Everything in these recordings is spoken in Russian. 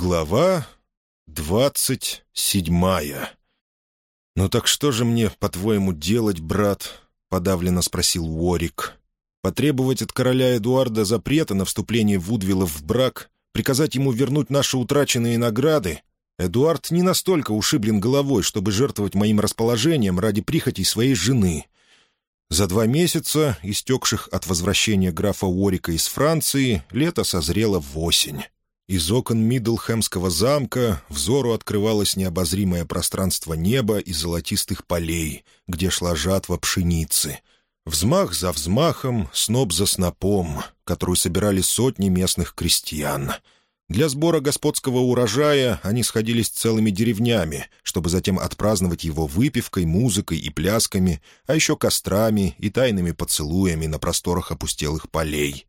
Глава двадцать седьмая. «Ну так что же мне, по-твоему, делать, брат?» — подавленно спросил Уорик. «Потребовать от короля Эдуарда запрета на вступление Вудвиллов в брак, приказать ему вернуть наши утраченные награды? Эдуард не настолько ушиблен головой, чтобы жертвовать моим расположением ради прихотей своей жены». За два месяца, истекших от возвращения графа Уорика из Франции, лето созрело в осень. Из окон Мидлхэмского замка взору открывалось необозримое пространство неба и золотистых полей, где шла жатва пшеницы. Взмах за взмахом, сноп за снопом, которую собирали сотни местных крестьян. Для сбора господского урожая они сходились целыми деревнями, чтобы затем отпраздновать его выпивкой, музыкой и плясками, а еще кострами и тайными поцелуями на просторах опустелых полей.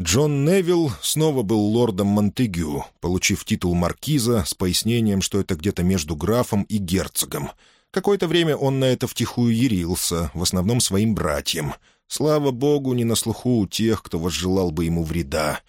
Джон Невилл снова был лордом Монтегю, получив титул маркиза с пояснением, что это где-то между графом и герцогом. Какое-то время он на это втихую ярился, в основном своим братьям. Слава богу, не на слуху у тех, кто возжелал бы ему вреда.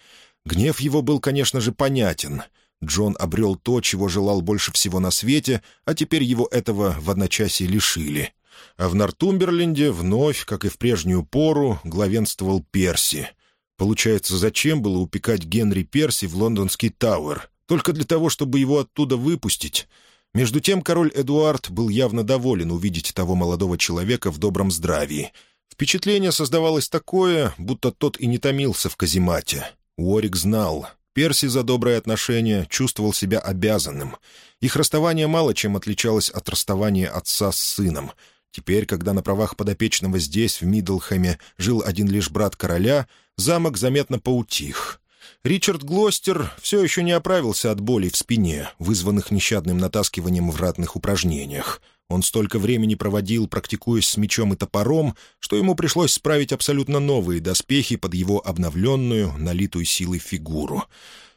Гнев его был, конечно же, понятен. Джон обрел то, чего желал больше всего на свете, а теперь его этого в одночасье лишили. А в Нортумберленде вновь, как и в прежнюю пору, главенствовал Перси — Получается, зачем было упекать Генри Перси в лондонский Тауэр? Только для того, чтобы его оттуда выпустить? Между тем король Эдуард был явно доволен увидеть того молодого человека в добром здравии. Впечатление создавалось такое, будто тот и не томился в каземате. Уорик знал, Перси за доброе отношение чувствовал себя обязанным. Их расставание мало чем отличалось от расставания отца с сыном. Теперь, когда на правах подопечного здесь, в Мидлхэме, жил один лишь брат короля, Замок заметно поутих. Ричард Глостер все еще не оправился от болей в спине, вызванных нещадным натаскиванием в ратных упражнениях. Он столько времени проводил, практикуясь с мечом и топором, что ему пришлось справить абсолютно новые доспехи под его обновленную, налитую силой фигуру.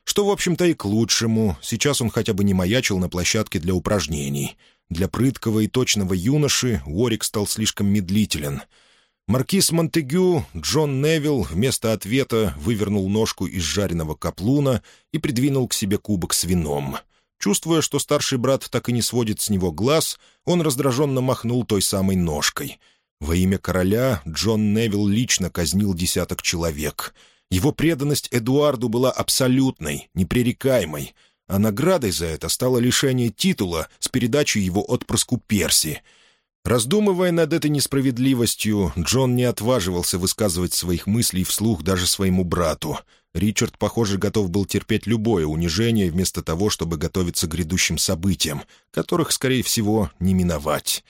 Что, в общем-то, и к лучшему. Сейчас он хотя бы не маячил на площадке для упражнений. Для прыткого и точного юноши Уорик стал слишком медлителен — Маркиз Монтегю Джон Невилл вместо ответа вывернул ножку из жареного каплуна и придвинул к себе кубок с вином. Чувствуя, что старший брат так и не сводит с него глаз, он раздраженно махнул той самой ножкой. Во имя короля Джон Невилл лично казнил десяток человек. Его преданность Эдуарду была абсолютной, непререкаемой, а наградой за это стало лишение титула с передачей его отпрыску Перси — Раздумывая над этой несправедливостью, Джон не отваживался высказывать своих мыслей вслух даже своему брату. Ричард, похоже, готов был терпеть любое унижение вместо того, чтобы готовиться к грядущим событиям, которых, скорее всего, не миновать.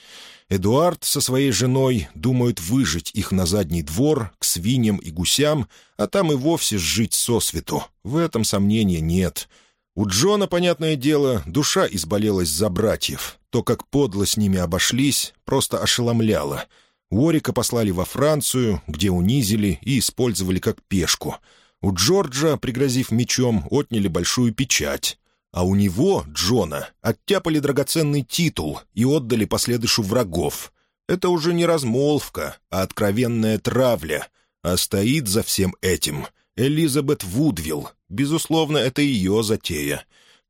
Эдуард со своей женой думают выжить их на задний двор, к свиньям и гусям, а там и вовсе сжить сосвету. В этом сомнения нет — у Джона, понятное дело, душа изболелась за братьев. То, как подло с ними обошлись, просто ошеломляло. Уорика послали во Францию, где унизили и использовали как пешку. У Джорджа, пригрозив мечом, отняли большую печать. А у него, Джона, оттяпали драгоценный титул и отдали последышу врагов. Это уже не размолвка, а откровенная травля. А стоит за всем этим — Элизабет Вудвилл. Безусловно, это ее затея.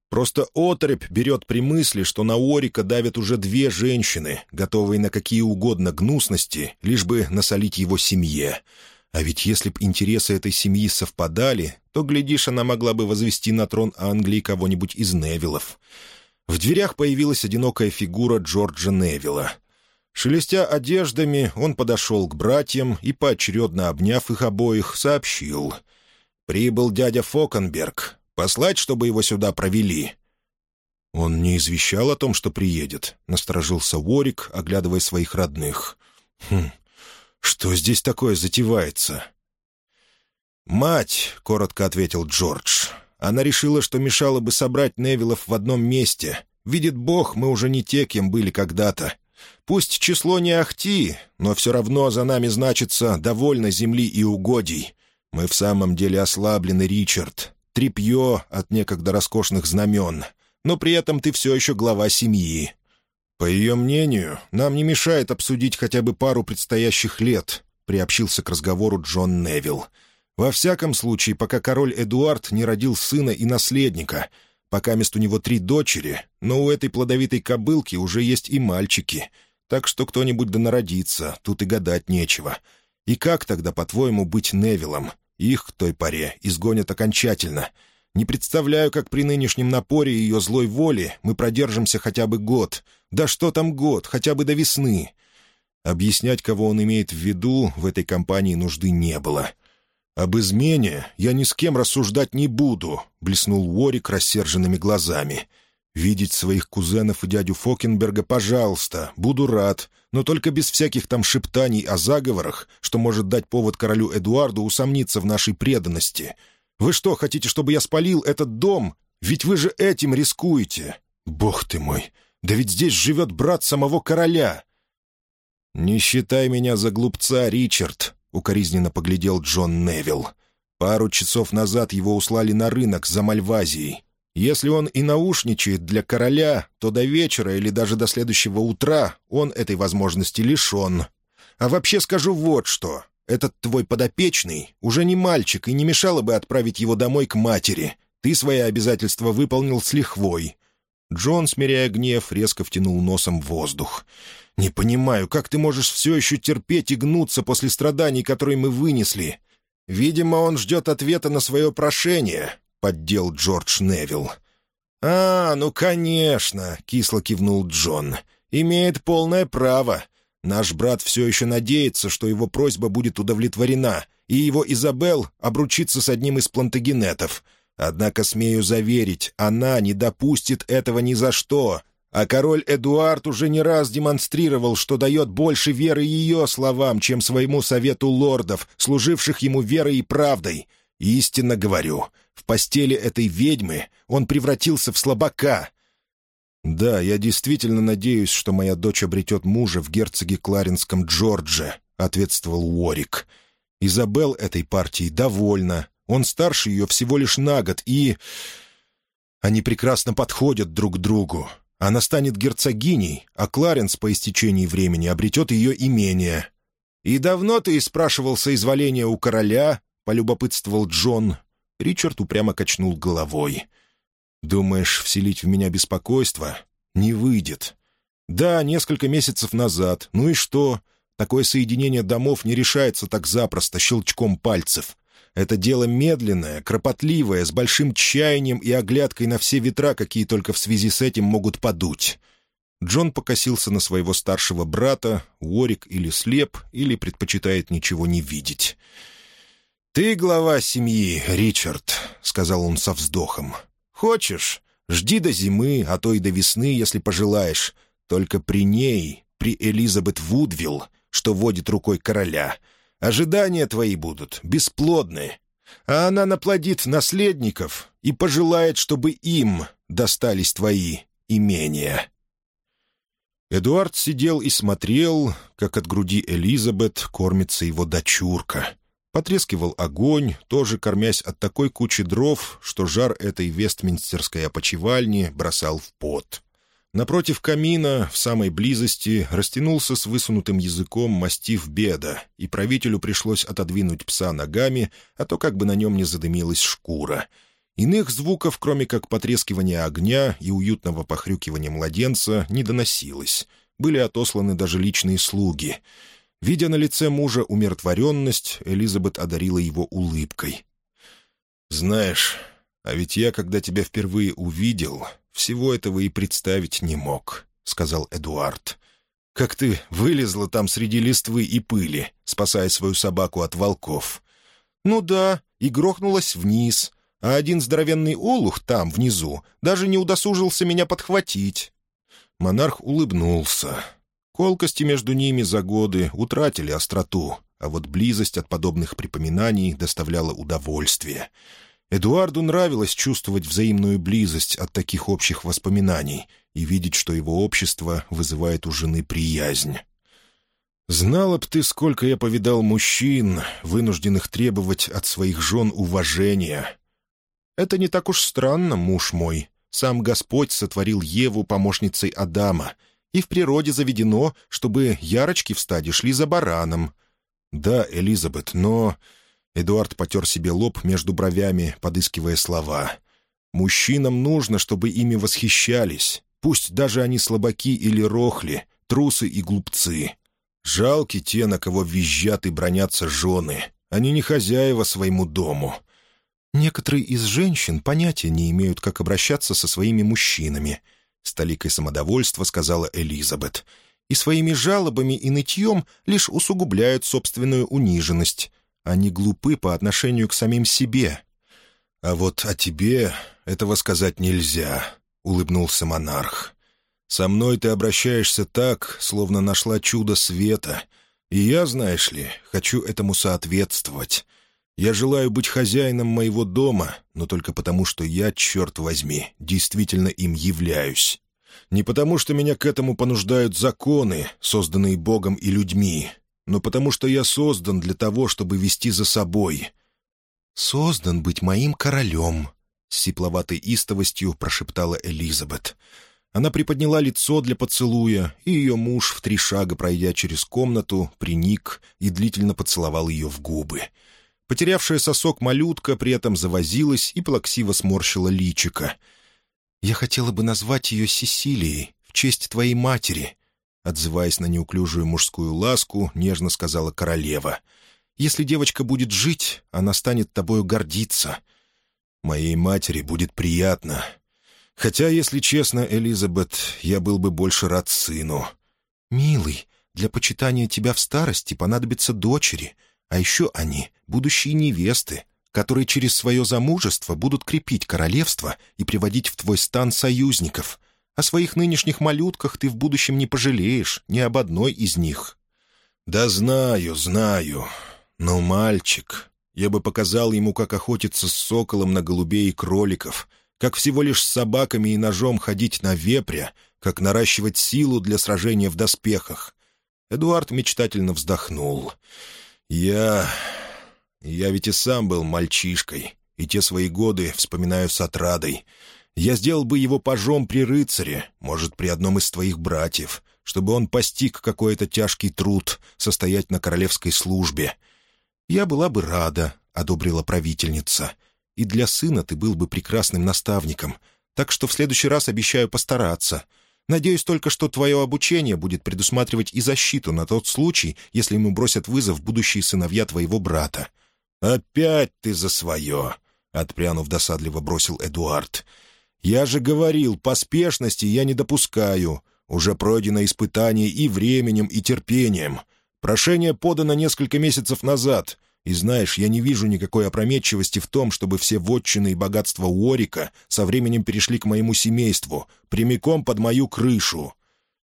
Просто отрыбь берет при мысли, что на Орика давят уже две женщины, готовые на какие угодно гнусности, лишь бы насолить его семье. А ведь если б интересы этой семьи совпадали, то, глядишь, она могла бы возвести на трон Англии кого-нибудь из Невиллов. В дверях появилась одинокая фигура Джорджа Невилла — Шелестя одеждами, он подошел к братьям и, поочередно обняв их обоих, сообщил. «Прибыл дядя Фокенберг. Послать, чтобы его сюда провели?» «Он не извещал о том, что приедет», — насторожился Уорик, оглядывая своих родных. «Хм, что здесь такое затевается?» «Мать», — коротко ответил Джордж. «Она решила, что мешало бы собрать Невилов в одном месте. Видит Бог, мы уже не те, кем были когда-то, Пусть число не ахти, но все равно за нами значится довольно земли и угодий. Мы в самом деле ослаблены, Ричард. Трепье от некогда роскошных знамен. Но при этом ты все еще глава семьи. По ее мнению, нам не мешает обсудить хотя бы пару предстоящих лет, приобщился к разговору Джон Невилл. Во всяком случае, пока король Эдуард не родил сына и наследника — Пока мест у него три дочери, но у этой плодовитой кобылки уже есть и мальчики. Так что кто-нибудь да народится, тут и гадать нечего. И как тогда, по-твоему, быть Невилом? Их к той поре изгонят окончательно. Не представляю, как при нынешнем напоре ее злой воли мы продержимся хотя бы год. Да что там год, хотя бы до весны. Объяснять, кого он имеет в виду, в этой компании нужды не было. — «Об измене я ни с кем рассуждать не буду», — блеснул Уорик рассерженными глазами. «Видеть своих кузенов и дядю Фокенберга, пожалуйста, буду рад, но только без всяких там шептаний о заговорах, что может дать повод королю Эдуарду усомниться в нашей преданности. Вы что, хотите, чтобы я спалил этот дом? Ведь вы же этим рискуете! Бог ты мой! Да ведь здесь живет брат самого короля!» «Не считай меня за глупца, Ричард», Укоризненно поглядел Джон Невилл. Пару часов назад его услали на рынок за Мальвазией. Если он и наушничает для короля, то до вечера или даже до следующего утра он этой возможности лишен. А вообще скажу вот что. Этот твой подопечный уже не мальчик, и не мешало бы отправить его домой к матери. Ты свои обязательства выполнил с лихвой». Джон, смиряя гнев, резко втянул носом воздух. Не понимаю, как ты можешь все еще терпеть и гнуться после страданий, которые мы вынесли? Видимо, он ждет ответа на свое прошение», — поддел Джордж Невилл. «А, ну, конечно», — кисло кивнул Джон. «Имеет полное право. Наш брат все еще надеется, что его просьба будет удовлетворена, и его Изабел обручится с одним из плантагенетов. Однако, смею заверить, она не допустит этого ни за что, а король Эдуард уже не раз демонстрировал, что дает больше веры ее словам, чем своему совету лордов, служивших ему верой и правдой. Истинно говорю, в постели этой ведьмы он превратился в слабака. Да, я действительно надеюсь, что моя дочь обретет мужа в герцоге Кларенском Джордже, — ответствовал Уорик. Изабел этой партии довольна. Он старше ее всего лишь на год, и... Они прекрасно подходят друг к другу. Она станет герцогиней, а Кларенс по истечении времени обретет ее имение. «И давно ты спрашивал соизволения у короля?» — полюбопытствовал Джон. Ричард упрямо качнул головой. «Думаешь, вселить в меня беспокойство? Не выйдет. Да, несколько месяцев назад. Ну и что? Такое соединение домов не решается так запросто, щелчком пальцев. Это дело медленное, кропотливое, с большим чаянием и оглядкой на все ветра, какие только в связи с этим могут подуть. Джон покосился на своего старшего брата, Уорик или слеп, или предпочитает ничего не видеть. «Ты глава семьи, Ричард», — сказал он со вздохом. «Хочешь, жди до зимы, а то и до весны, если пожелаешь. Только при ней, при Элизабет Вудвилл, что водит рукой короля, — Ожидания твои будут бесплодны, а она наплодит наследников и пожелает, чтобы им достались твои имения». Эдуард сидел и смотрел, как от груди Элизабет кормится его дочурка. Потрескивал огонь, тоже кормясь от такой кучи дров, что жар этой вестминстерской опочивальни бросал в пот. Напротив камина, в самой близости, растянулся с высунутым языком мастив беда, и правителю пришлось отодвинуть пса ногами, а то как бы на нем не задымилась шкура. Иных звуков, кроме как потрескивания огня и уютного похрюкивания младенца, не доносилось. Были отосланы даже личные слуги. Видя на лице мужа умиротворенность, Элизабет одарила его улыбкой. «Знаешь, а ведь я, когда тебя впервые увидел, всего этого и представить не мог», — сказал Эдуард. «Как ты вылезла там среди листвы и пыли, спасая свою собаку от волков?» «Ну да, и грохнулась вниз, а один здоровенный олух там, внизу, даже не удосужился меня подхватить». Монарх улыбнулся. Колкости между ними за годы утратили остроту, а вот близость от подобных припоминаний доставляла удовольствие — Эдуарду нравилось чувствовать взаимную близость от таких общих воспоминаний и видеть, что его общество вызывает у жены приязнь. «Знала б ты, сколько я повидал мужчин, вынужденных требовать от своих жен уважения. Это не так уж странно, муж мой. Сам Господь сотворил Еву помощницей Адама, и в природе заведено, чтобы ярочки в стаде шли за бараном. Да, Элизабет, но...» Эдуард потер себе лоб между бровями, подыскивая слова. «Мужчинам нужно, чтобы ими восхищались. Пусть даже они слабаки или рохли, трусы и глупцы. Жалки те, на кого визжат и бронятся жены. Они не хозяева своему дому». «Некоторые из женщин понятия не имеют, как обращаться со своими мужчинами», — столикой самодовольства сказала Элизабет. «И своими жалобами и нытьем лишь усугубляют собственную униженность». Они глупы по отношению к самим себе. А вот о тебе этого сказать нельзя, — улыбнулся монарх. Со мной ты обращаешься так, словно нашла чудо света. И я, знаешь ли, хочу этому соответствовать. Я желаю быть хозяином моего дома, но только потому, что я, черт возьми, действительно им являюсь. Не потому, что меня к этому понуждают законы, созданные Богом и людьми, но потому что я создан для того, чтобы вести за собой». «Создан быть моим королем», — с сипловатой истовостью прошептала Элизабет. Она приподняла лицо для поцелуя, и ее муж, в три шага пройдя через комнату, приник и длительно поцеловал ее в губы. Потерявшая сосок малютка при этом завозилась и плаксиво сморщила личика. «Я хотела бы назвать ее Сесилией в честь твоей матери», Отзываясь на неуклюжую мужскую ласку, нежно сказала королева. «Если девочка будет жить, она станет тобою гордиться. Моей матери будет приятно. Хотя, если честно, Элизабет, я был бы больше рад сыну». «Милый, для почитания тебя в старости понадобятся дочери, а еще они — будущие невесты, которые через свое замужество будут крепить королевство и приводить в твой стан союзников. О своих нынешних малютках ты в будущем не пожалеешь ни об одной из них». «Да знаю, знаю. Но мальчик...» Я бы показал ему, как охотиться с соколом на голубей и кроликов, как всего лишь с собаками и ножом ходить на вепря, как наращивать силу для сражения в доспехах. Эдуард мечтательно вздохнул. «Я... я ведь и сам был мальчишкой, и те свои годы вспоминаю с отрадой. Я сделал бы его пожом при рыцаре, может, при одном из твоих братьев, чтобы он постиг какой-то тяжкий труд состоять на королевской службе. Я была бы рада, — одобрила правительница, — и для сына ты был бы прекрасным наставником, так что в следующий раз обещаю постараться. Надеюсь только, что твое обучение будет предусматривать и защиту на тот случай, если ему бросят вызов будущие сыновья твоего брата». «Опять ты за свое!» — отпрянув досадливо бросил Эдуард — я же говорил, поспешности я не допускаю. Уже пройдено испытание и временем, и терпением. Прошение подано несколько месяцев назад. И знаешь, я не вижу никакой опрометчивости в том, чтобы все вотчины и богатства Уорика со временем перешли к моему семейству, прямиком под мою крышу.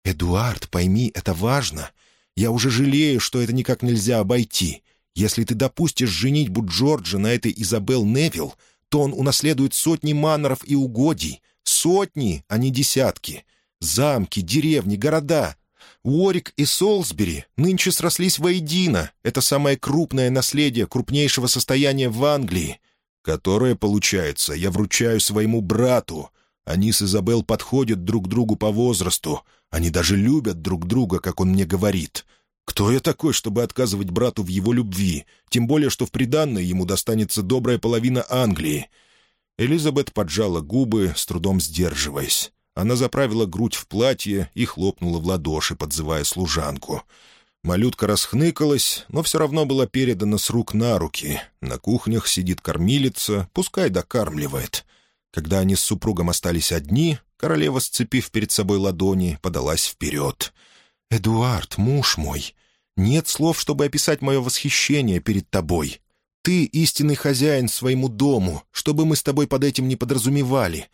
«Эдуард, пойми, это важно. Я уже жалею, что это никак нельзя обойти. Если ты допустишь женить Буджорджа на этой Изабел Невилл, то он унаследует сотни маноров и угодий, сотни, а не десятки, замки, деревни, города. Уорик и Солсбери нынче срослись воедино. Это самое крупное наследие крупнейшего состояния в Англии, которое, получается, я вручаю своему брату. Они с Изабел подходят друг другу по возрасту. Они даже любят друг друга, как он мне говорит. Кто я такой, чтобы отказывать брату в его любви, тем более, что в приданное ему достанется добрая половина Англии? Элизабет поджала губы, с трудом сдерживаясь. Она заправила грудь в платье и хлопнула в ладоши, подзывая служанку. Малютка расхныкалась, но все равно была передана с рук на руки. На кухнях сидит кормилица, пускай докармливает. Когда они с супругом остались одни, королева, сцепив перед собой ладони, подалась вперед — «Эдуард, муж мой, нет слов, чтобы описать мое восхищение перед тобой. Ты истинный хозяин своему дому, что бы мы с тобой под этим не подразумевали.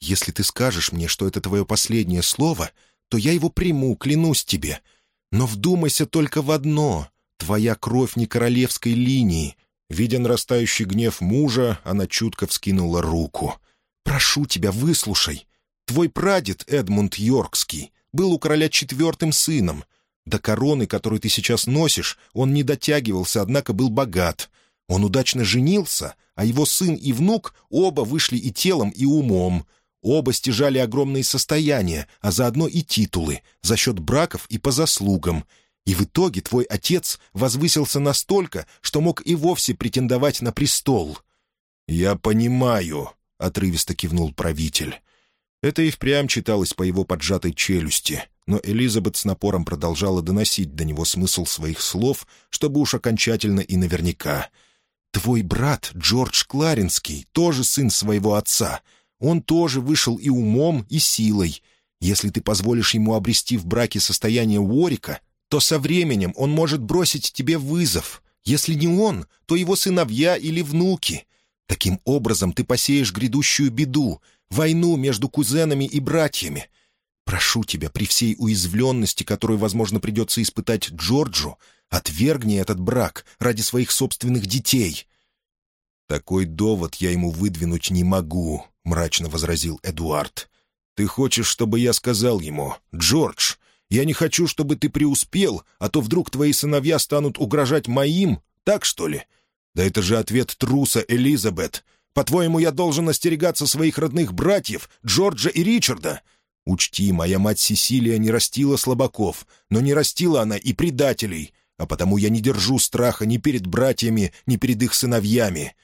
Если ты скажешь мне, что это твое последнее слово, то я его приму, клянусь тебе. Но вдумайся только в одно — твоя кровь не королевской линии». Видя нарастающий гнев мужа, она чутко вскинула руку. «Прошу тебя, выслушай. Твой прадед, Эдмунд Йоркский, был у короля четвертым сыном. До короны, которую ты сейчас носишь, он не дотягивался, однако был богат. Он удачно женился, а его сын и внук оба вышли и телом, и умом. Оба стяжали огромные состояния, а заодно и титулы, за счет браков и по заслугам. И в итоге твой отец возвысился настолько, что мог и вовсе претендовать на престол». «Я понимаю», — отрывисто кивнул правитель. Это и впрямь читалось по его поджатой челюсти, но Элизабет с напором продолжала доносить до него смысл своих слов, чтобы уж окончательно и наверняка. «Твой брат, Джордж Кларинский, тоже сын своего отца. Он тоже вышел и умом, и силой. Если ты позволишь ему обрести в браке состояние Уорика, то со временем он может бросить тебе вызов. Если не он, то его сыновья или внуки. Таким образом ты посеешь грядущую беду — войну между кузенами и братьями. Прошу тебя, при всей уязвленности, которую, возможно, придется испытать Джорджу, отвергни этот брак ради своих собственных детей». «Такой довод я ему выдвинуть не могу», — мрачно возразил Эдуард. «Ты хочешь, чтобы я сказал ему, Джордж, я не хочу, чтобы ты преуспел, а то вдруг твои сыновья станут угрожать моим, так что ли? Да это же ответ труса, Элизабет. По-твоему, я должен остерегаться своих родных братьев, Джорджа и Ричарда? Учти, моя мать Сесилия не растила слабаков, но не растила она и предателей, а потому я не держу страха ни перед братьями, ни перед их сыновьями».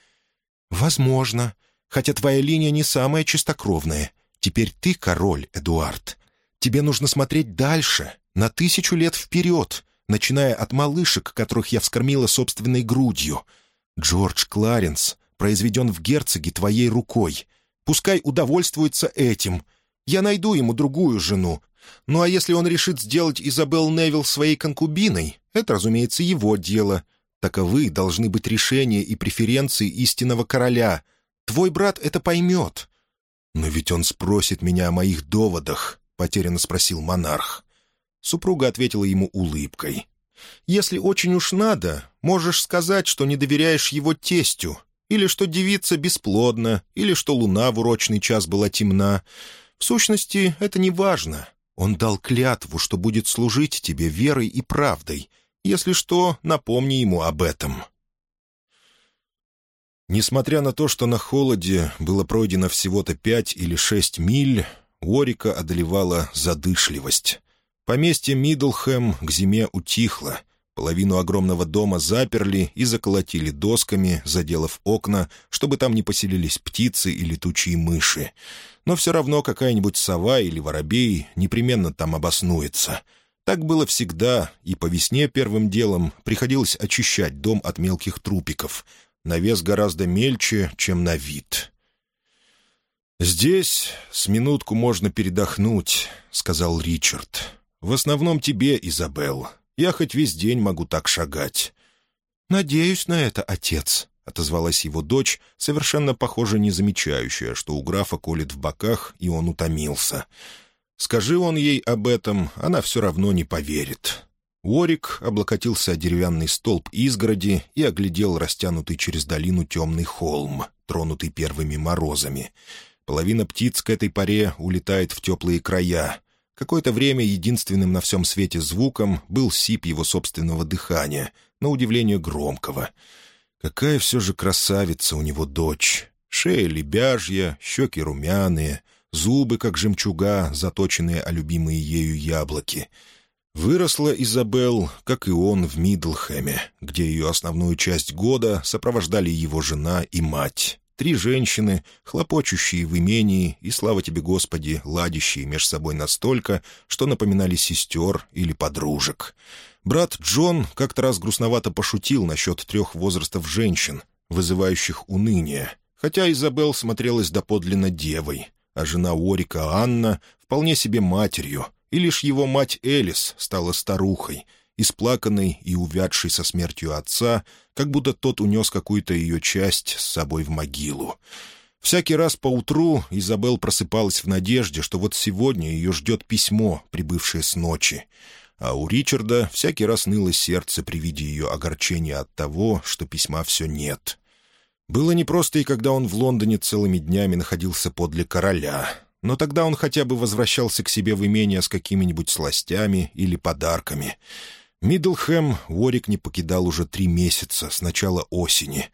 «Возможно, хотя твоя линия не самая чистокровная. Теперь ты король, Эдуард. Тебе нужно смотреть дальше, на тысячу лет вперед, начиная от малышек, которых я вскормила собственной грудью. Джордж Кларенс произведен в герцоге твоей рукой. Пускай удовольствуется этим. Я найду ему другую жену. Ну а если он решит сделать Изабелл Невилл своей конкубиной, это, разумеется, его дело. Таковы должны быть решения и преференции истинного короля. Твой брат это поймет». «Но ведь он спросит меня о моих доводах», — потерянно спросил монарх. Супруга ответила ему улыбкой. «Если очень уж надо, можешь сказать, что не доверяешь его тестю, или что девица бесплодна, или что луна в урочный час была темна. В сущности, это не важно. Он дал клятву, что будет служить тебе верой и правдой. Если что, напомни ему об этом». Несмотря на то, что на холоде было пройдено всего-то пять или шесть миль, Уорика одолевала задышливость. Поместье Мидлхэм к зиме утихло — Половину огромного дома заперли и заколотили досками, заделав окна, чтобы там не поселились птицы и летучие мыши. Но все равно какая-нибудь сова или воробей непременно там обоснуется. Так было всегда, и по весне первым делом приходилось очищать дом от мелких трупиков. На вес гораздо мельче, чем на вид. «Здесь с минутку можно передохнуть», — сказал Ричард. «В основном тебе, Изабелл. Я хоть весь день могу так шагать». «Надеюсь на это, отец», — отозвалась его дочь, совершенно похоже не замечающая, что у графа колет в боках, и он утомился. Скажи он ей об этом, она все равно не поверит. Уорик облокотился о деревянный столб изгороди и оглядел растянутый через долину темный холм, тронутый первыми морозами. Половина птиц к этой поре улетает в теплые края, Какое-то время единственным на всем свете звуком был сип его собственного дыхания, на удивление громкого. Какая все же красавица у него дочь! Шея лебяжья, щеки румяные, зубы, как жемчуга, заточенные о любимые ею яблоки. Выросла Изабел, как и он, в Мидлхэме, где ее основную часть года сопровождали его жена и мать. Три женщины, хлопочущие в имении и, слава тебе, Господи, ладящие между собой настолько, что напоминали сестер или подружек. Брат Джон как-то раз грустновато пошутил насчет трех возрастов женщин, вызывающих уныние, хотя Изабел смотрелась доподлинно девой, а жена Орика Анна вполне себе матерью, и лишь его мать Элис стала старухой — исплаканный и увядший со смертью отца, как будто тот унес какую-то ее часть с собой в могилу. Всякий раз по утру Изабел просыпалась в надежде, что вот сегодня ее ждет письмо, прибывшее с ночи. А у Ричарда всякий раз ныло сердце при виде ее огорчения от того, что письма все нет. Было непросто и когда он в Лондоне целыми днями находился подле короля, но тогда он хотя бы возвращался к себе в имение с какими-нибудь сластями или подарками. Миддлхэм Уорик не покидал уже три месяца с начала осени.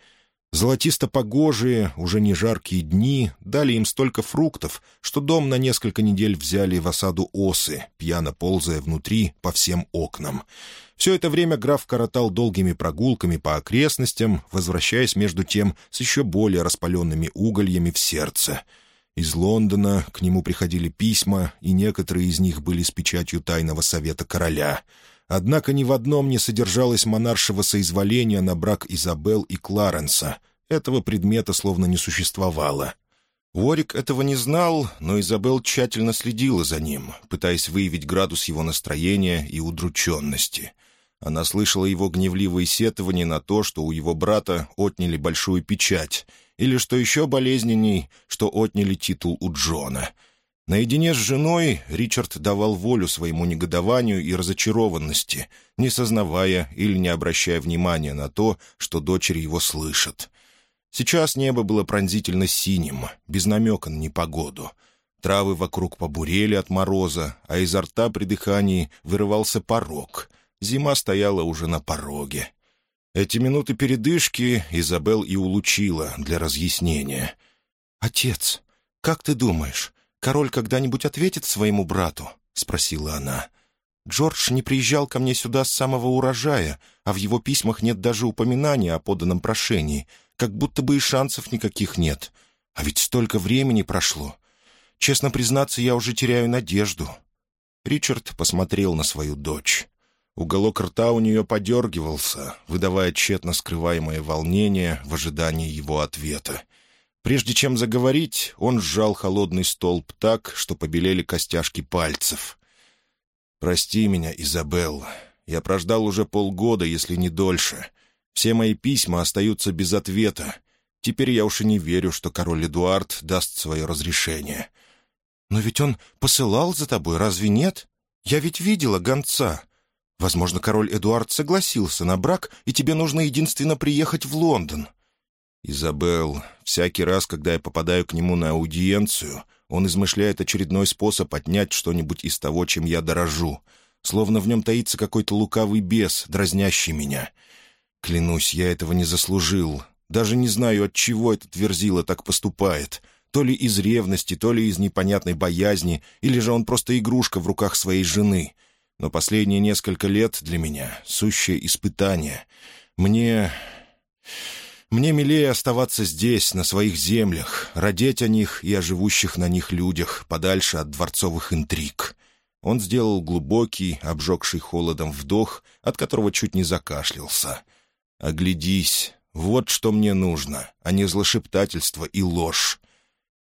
Золотисто-погожие, уже не жаркие дни дали им столько фруктов, что дом на несколько недель взяли в осаду осы, пьяно ползая внутри по всем окнам. Все это время граф коротал долгими прогулками по окрестностям, возвращаясь между тем с еще более распаленными угольями в сердце. Из Лондона к нему приходили письма, и некоторые из них были с печатью тайного совета короля — Однако ни в одном не содержалось монаршего соизволения на брак Изабел и Кларенса. Этого предмета словно не существовало. Уорик этого не знал, но Изабел тщательно следила за ним, пытаясь выявить градус его настроения и удрученности. Она слышала его гневливые сетования на то, что у его брата отняли большую печать, или, что еще болезненней, что отняли титул у Джона — Наедине с женой Ричард давал волю своему негодованию и разочарованности, не сознавая или не обращая внимания на то, что дочери его слышат. Сейчас небо было пронзительно синим, без намека на непогоду. Травы вокруг побурели от мороза, а изо рта при дыхании вырывался порог. Зима стояла уже на пороге. Эти минуты передышки Изабел и улучила для разъяснения. «Отец, как ты думаешь, «Король когда-нибудь ответит своему брату?» — спросила она. «Джордж не приезжал ко мне сюда с самого урожая, а в его письмах нет даже упоминания о поданном прошении, как будто бы и шансов никаких нет. А ведь столько времени прошло. Честно признаться, я уже теряю надежду». Ричард посмотрел на свою дочь. Уголок рта у нее подергивался, выдавая тщетно скрываемое волнение в ожидании его ответа. Прежде чем заговорить, он сжал холодный столб так, что побелели костяшки пальцев. «Прости меня, Изабелла. Я прождал уже полгода, если не дольше. Все мои письма остаются без ответа. Теперь я уж и не верю, что король Эдуард даст свое разрешение». «Но ведь он посылал за тобой, разве нет? Я ведь видела гонца. Возможно, король Эдуард согласился на брак, и тебе нужно единственно приехать в Лондон». Изабел, всякий раз, когда я попадаю к нему на аудиенцию, он измышляет очередной способ отнять что-нибудь из того, чем я дорожу. Словно в нем таится какой-то лукавый бес, дразнящий меня. Клянусь, я этого не заслужил. Даже не знаю, от чего этот верзила так поступает. То ли из ревности, то ли из непонятной боязни, или же он просто игрушка в руках своей жены. Но последние несколько лет для меня — сущее испытание. Мне... Мне милее оставаться здесь, на своих землях, родить о них и о живущих на них людях, подальше от дворцовых интриг». Он сделал глубокий, обжегший холодом вдох, от которого чуть не закашлялся. «Оглядись, вот что мне нужно, а не злошептательство и ложь».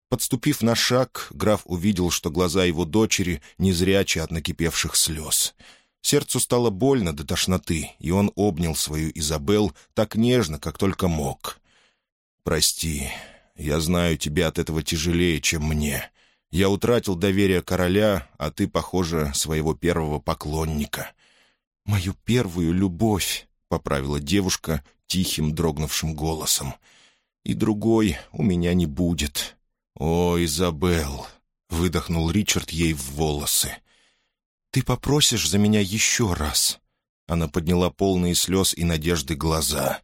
Подступив на шаг, граф увидел, что глаза его дочери незрячи от накипевших слез. «Оглядись, Сердцу стало больно до тошноты, и он обнял свою Изабел так нежно, как только мог. «Прости, я знаю, тебе от этого тяжелее, чем мне. Я утратил доверие короля, а ты, похоже, своего первого поклонника». «Мою первую любовь», — поправила девушка тихим, дрогнувшим голосом. «И другой у меня не будет». «О, Изабел!» — выдохнул Ричард ей в волосы. — «Ты попросишь за меня еще раз?» Она подняла полные слез и надежды глаза.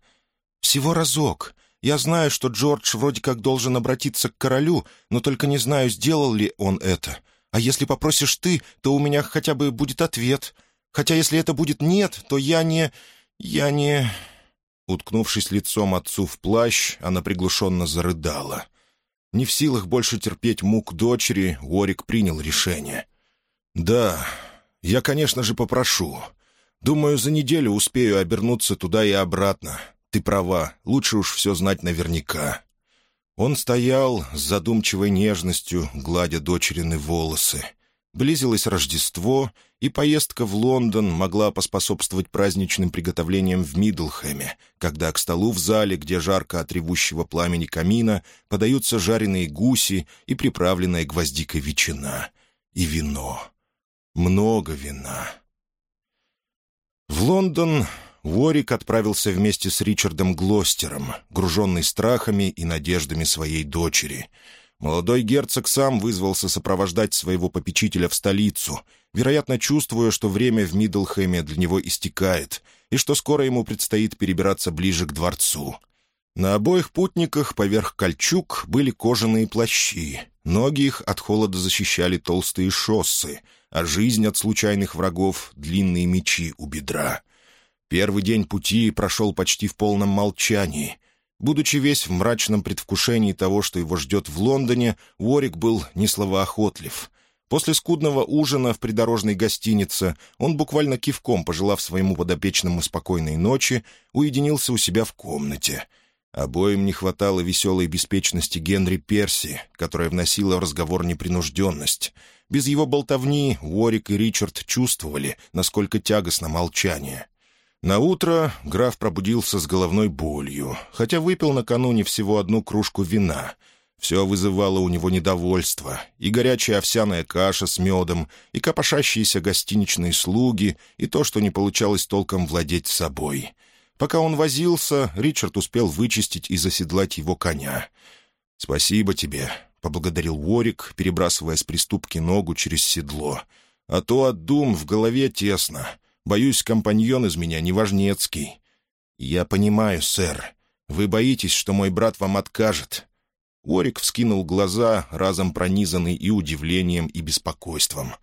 «Всего разок. Я знаю, что Джордж вроде как должен обратиться к королю, но только не знаю, сделал ли он это. А если попросишь ты, то у меня хотя бы будет ответ. Хотя если это будет «нет», то я не... я не...» Уткнувшись лицом отцу в плащ, она приглушенно зарыдала. Не в силах больше терпеть мук дочери, Уорик принял решение. «Да, я, конечно же, попрошу. Думаю, за неделю успею обернуться туда и обратно. Ты права, лучше уж все знать наверняка». Он стоял с задумчивой нежностью, гладя дочерины волосы. Близилось Рождество, и поездка в Лондон могла поспособствовать праздничным приготовлениям в Мидлхэме, когда к столу в зале, где жарко от ревущего пламени камина, подаются жареные гуси и приправленная гвоздикой ветчина. И вино много вина. В Лондон Ворик отправился вместе с Ричардом Глостером, груженный страхами и надеждами своей дочери. Молодой герцог сам вызвался сопровождать своего попечителя в столицу, вероятно, чувствуя, что время в Мидлхэме для него истекает и что скоро ему предстоит перебираться ближе к дворцу. На обоих путниках поверх кольчуг были кожаные плащи. Ноги их от холода защищали толстые шоссы — а жизнь от случайных врагов — длинные мечи у бедра. Первый день пути прошел почти в полном молчании. Будучи весь в мрачном предвкушении того, что его ждет в Лондоне, Уорик был несловоохотлив. После скудного ужина в придорожной гостинице он, буквально кивком пожелав своему подопечному спокойной ночи, уединился у себя в комнате — Обоим не хватало веселой беспечности Генри Перси, которая вносила в разговор непринужденность. Без его болтовни Уорик и Ричард чувствовали, насколько тягостно молчание. На утро граф пробудился с головной болью, хотя выпил накануне всего одну кружку вина. Все вызывало у него недовольство, и горячая овсяная каша с медом, и копошащиеся гостиничные слуги, и то, что не получалось толком владеть собой — Пока он возился, Ричард успел вычистить и заседлать его коня. «Спасибо тебе», — поблагодарил Уорик, перебрасывая с приступки ногу через седло. «А то от дум в голове тесно. Боюсь, компаньон из меня неважнецкий». «Я понимаю, сэр. Вы боитесь, что мой брат вам откажет». Уорик вскинул глаза, разом пронизанный и удивлением, и беспокойством.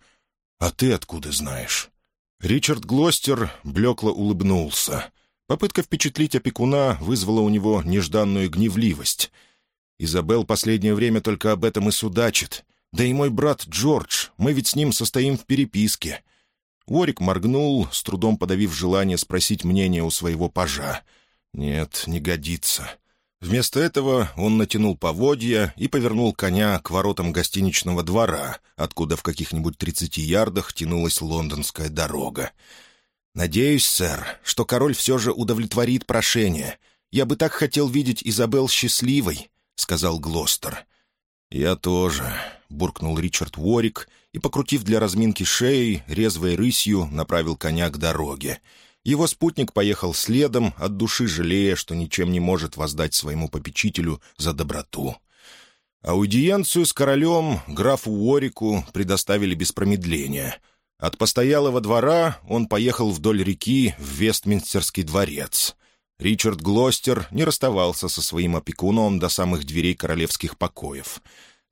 «А ты откуда знаешь?» Ричард Глостер блекло улыбнулся. Попытка впечатлить опекуна вызвала у него нежданную гневливость. «Изабелл последнее время только об этом и судачит. Да и мой брат Джордж, мы ведь с ним состоим в переписке». Уорик моргнул, с трудом подавив желание спросить мнение у своего пажа. «Нет, не годится». Вместо этого он натянул поводья и повернул коня к воротам гостиничного двора, откуда в каких-нибудь тридцати ярдах тянулась лондонская дорога. «Надеюсь, сэр, что король все же удовлетворит прошение. Я бы так хотел видеть Изабел счастливой», — сказал Глостер. «Я тоже», — буркнул Ричард Уорик и, покрутив для разминки шеи, резвой рысью направил коня к дороге. Его спутник поехал следом, от души жалея, что ничем не может воздать своему попечителю за доброту. Аудиенцию с королем графу Уорику предоставили без промедления — от постоялого двора он поехал вдоль реки в Вестминстерский дворец. Ричард Глостер не расставался со своим опекуном до самых дверей королевских покоев.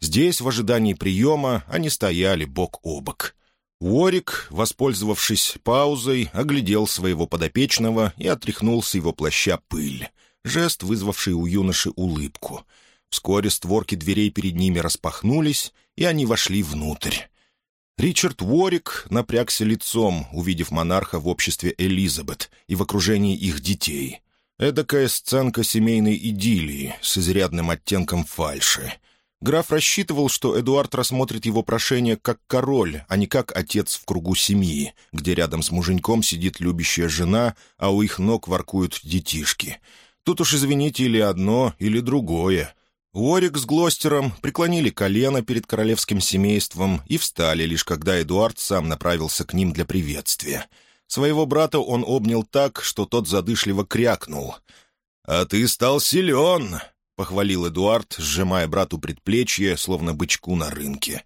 Здесь, в ожидании приема, они стояли бок о бок. Уорик, воспользовавшись паузой, оглядел своего подопечного и отряхнул с его плаща пыль. Жест, вызвавший у юноши улыбку. Вскоре створки дверей перед ними распахнулись, и они вошли внутрь. Ричард Уорик напрягся лицом, увидев монарха в обществе Элизабет и в окружении их детей. Эдакая сценка семейной идиллии с изрядным оттенком фальши. Граф рассчитывал, что Эдуард рассмотрит его прошение как король, а не как отец в кругу семьи, где рядом с муженьком сидит любящая жена, а у их ног воркуют детишки. Тут уж, извините, или одно, или другое — Уорик с Глостером преклонили колено перед королевским семейством и встали, лишь когда Эдуард сам направился к ним для приветствия. Своего брата он обнял так, что тот задышливо крякнул. «А ты стал силен!» — похвалил Эдуард, сжимая брату предплечье, словно бычку на рынке.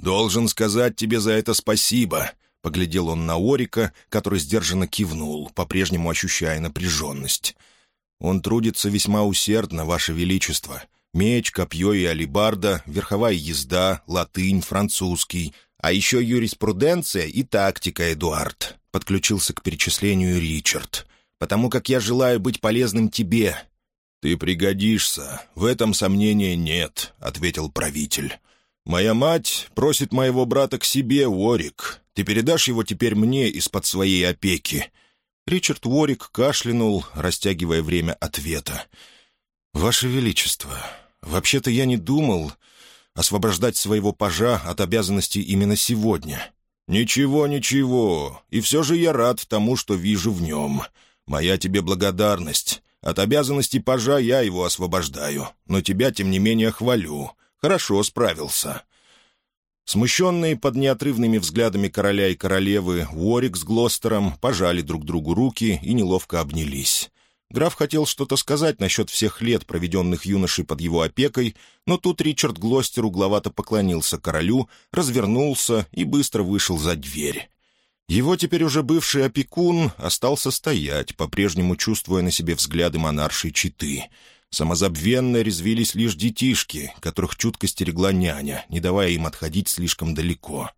«Должен сказать тебе за это спасибо!» — поглядел он на Орика, который сдержанно кивнул, по-прежнему ощущая напряженность. «Он трудится весьма усердно, Ваше Величество!» Меч, копье и алибарда, верховая езда, латынь, французский. А еще юриспруденция и тактика, Эдуард», — подключился к перечислению Ричард. «Потому как я желаю быть полезным тебе». «Ты пригодишься, в этом сомнения нет», — ответил правитель. «Моя мать просит моего брата к себе, Уорик. Ты передашь его теперь мне из-под своей опеки». Ричард Уорик кашлянул, растягивая время ответа. «Ричард «Ваше Величество, вообще-то я не думал освобождать своего пажа от обязанностей именно сегодня». «Ничего, ничего. И все же я рад тому, что вижу в нем. Моя тебе благодарность. От обязанностей пажа я его освобождаю, но тебя, тем не менее, хвалю. Хорошо справился». Смущенные под неотрывными взглядами короля и королевы, Уорик с Глостером пожали друг другу руки и неловко обнялись. Граф хотел что-то сказать насчет всех лет, проведенных юношей под его опекой, но тут Ричард Глостер угловато поклонился королю, развернулся и быстро вышел за дверь. Его теперь уже бывший опекун остался стоять, по-прежнему чувствуя на себе взгляды монаршей Читы. Самозабвенно резвились лишь детишки, которых чутко стерегла няня, не давая им отходить слишком далеко.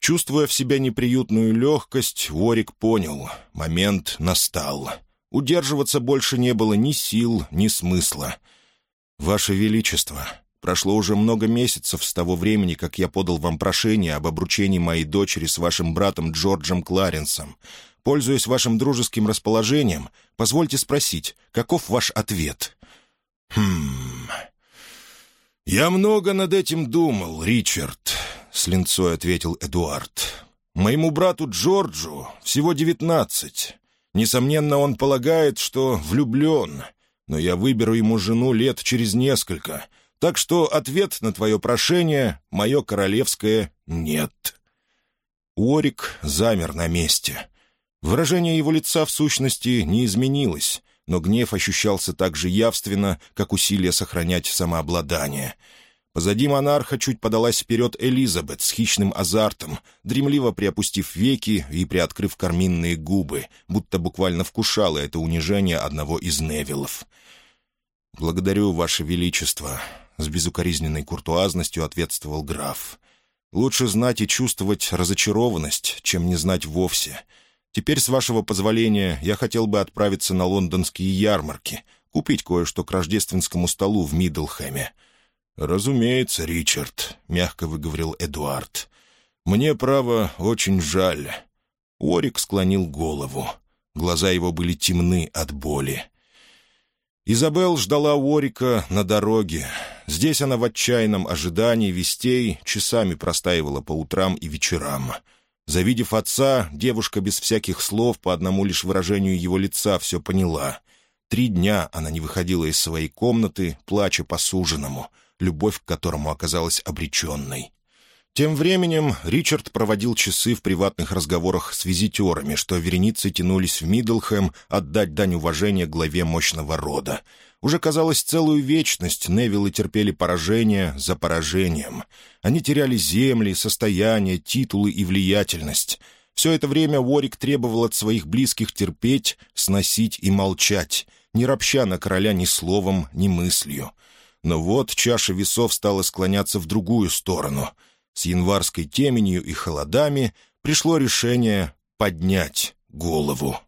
Чувствуя в себя неприютную легкость, Ворик понял — момент настал — Удерживаться больше не было ни сил, ни смысла. «Ваше Величество, прошло уже много месяцев с того времени, как я подал вам прошение об обручении моей дочери с вашим братом Джорджем Кларенсом. Пользуясь вашим дружеским расположением, позвольте спросить, каков ваш ответ?» «Хм... Я много над этим думал, Ричард», — с линцой ответил Эдуард. «Моему брату Джорджу всего девятнадцать». Несомненно, он полагает, что влюблен, но я выберу ему жену лет через несколько, так что ответ на твое прошение — мое королевское «нет». Уорик замер на месте. Выражение его лица, в сущности, не изменилось, но гнев ощущался так же явственно, как усилие сохранять самообладание — Позади монарха чуть подалась вперед Элизабет с хищным азартом, дремливо приопустив веки и приоткрыв карминные губы, будто буквально вкушала это унижение одного из Невилов. «Благодарю, Ваше Величество», — с безукоризненной куртуазностью ответствовал граф. «Лучше знать и чувствовать разочарованность, чем не знать вовсе. Теперь, с вашего позволения, я хотел бы отправиться на лондонские ярмарки, купить кое-что к рождественскому столу в Миддлхэме. «Разумеется, Ричард», — мягко выговорил Эдуард. «Мне, право, очень жаль». Орик склонил голову. Глаза его были темны от боли. Изабел ждала Орика на дороге. Здесь она в отчаянном ожидании вестей часами простаивала по утрам и вечерам. Завидев отца, девушка без всяких слов по одному лишь выражению его лица все поняла. Три дня она не выходила из своей комнаты, плача по суженому — любовь к которому оказалась обреченной. Тем временем Ричард проводил часы в приватных разговорах с визитерами, что вереницы тянулись в Миддлхэм отдать дань уважения главе мощного рода. Уже, казалось, целую вечность Невиллы терпели поражение за поражением. Они теряли земли, состояние, титулы и влиятельность. Все это время Уорик требовал от своих близких терпеть, сносить и молчать, не ропща на короля ни словом, ни мыслью. Но вот чаша весов стала склоняться в другую сторону. С январской теменью и холодами пришло решение поднять голову.